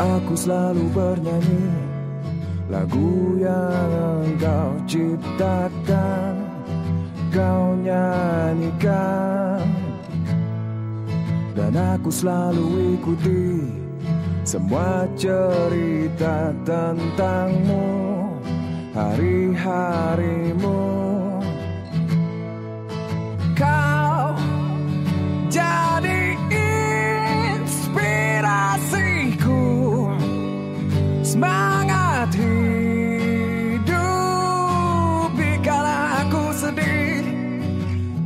Aku selalu bernyanyi Lagu yang kau ciptakan Kau nyanyikan. Dan aku selalu ikuti Semua cerita tentangmu Hari-harimu Semangat hidup Dikala aku sedih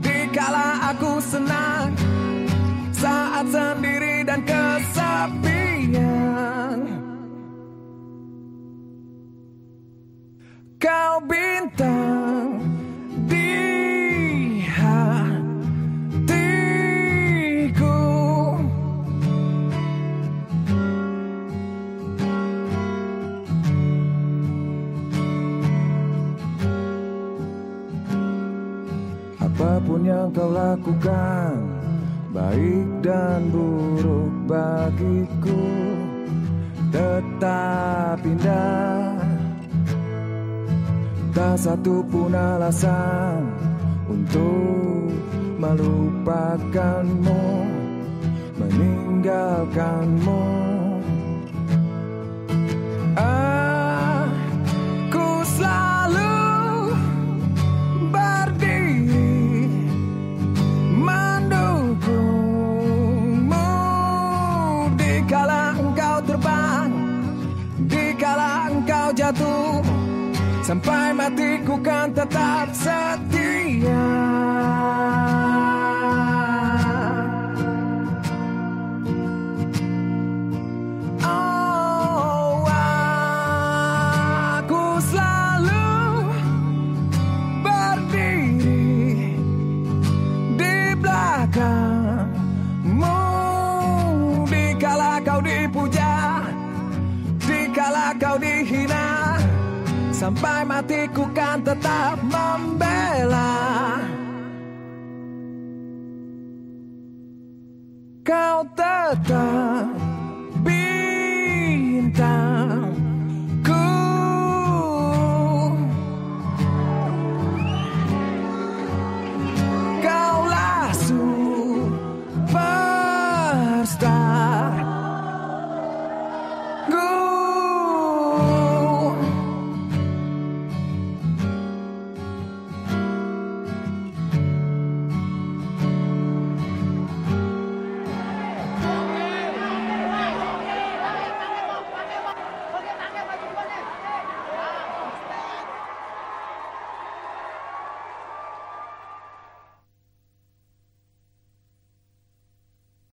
Dikala aku senang. Saat sendiri dan kesepian Apa pun yang kau lakukan Baik dan buruk bagiku Tetap indah. Tak satu pun alasan Untuk melupakanmu Meninggalkanmu Sampai matiku kan tetap setia. Oh, aku selalu berdiri di belakangmu. Dikala kau dipuja Dikala kau Sampai matiku kan tetap membela. Kau tetap bintang.